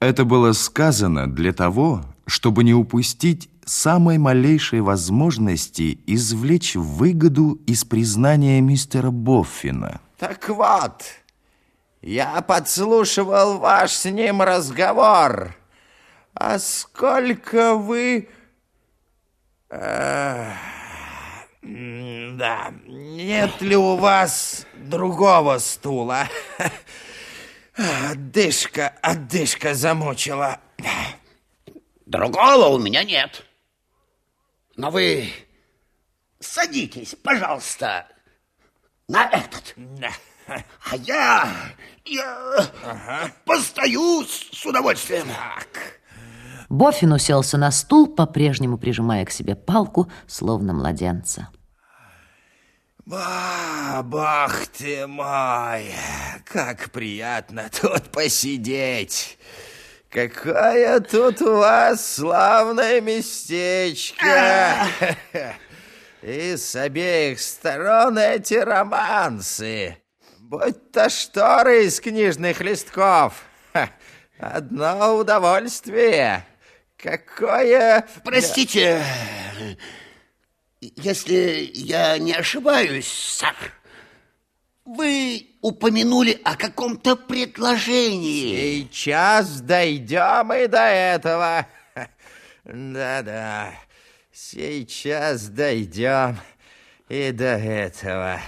Это было сказано для того, чтобы не упустить самой малейшей возможности извлечь выгоду из признания мистера Боффина. Так вот, я подслушивал ваш с ним разговор. А сколько вы... Э, да, нет ли у вас другого стула? Отдышка, отдышка замучила. Другого у меня нет. Но вы садитесь, пожалуйста, на этот. А я, я ага. постою с, с удовольствием. Так. Боффин уселся на стул, по-прежнему прижимая к себе палку, словно младенца. Бах ты мой, как приятно тут посидеть. Какое тут у вас славное местечко. И с обеих сторон эти романсы. Будь то шторы из книжных листков. Одно удовольствие. Какое... Простите, если я не ошибаюсь, сэр, вы упомянули о каком-то предложении. Сейчас дойдем и до этого. Да-да, сейчас дойдем и до этого.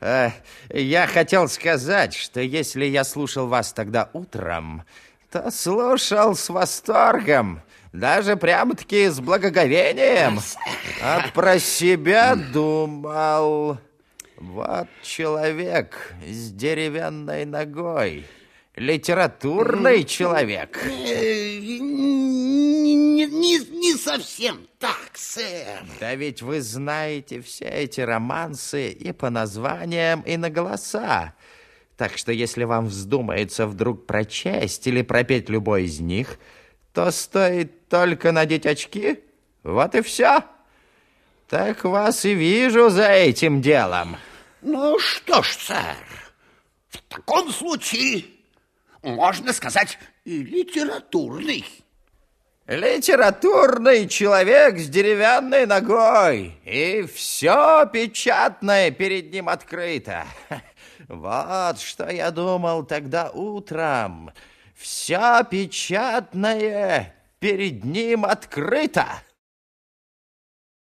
Э, я хотел сказать, что если я слушал вас тогда утром, то слушал с восторгом даже прямо-таки с благоговением. А про себя думал... Вот человек с деревянной ногой. Литературный человек. Не, не, не, не совсем так, сэр. Да ведь вы знаете все эти романсы и по названиям, и на голоса. Так что если вам вздумается вдруг прочесть или пропеть любой из них, то стоит только надеть очки, вот и все. Так вас и вижу за этим делом. Ну что ж, сэр, в таком случае можно сказать литературный. Литературный человек с деревянной ногой, и все печатное перед ним открыто. Вот что я думал тогда утром. Все печатное перед ним открыто.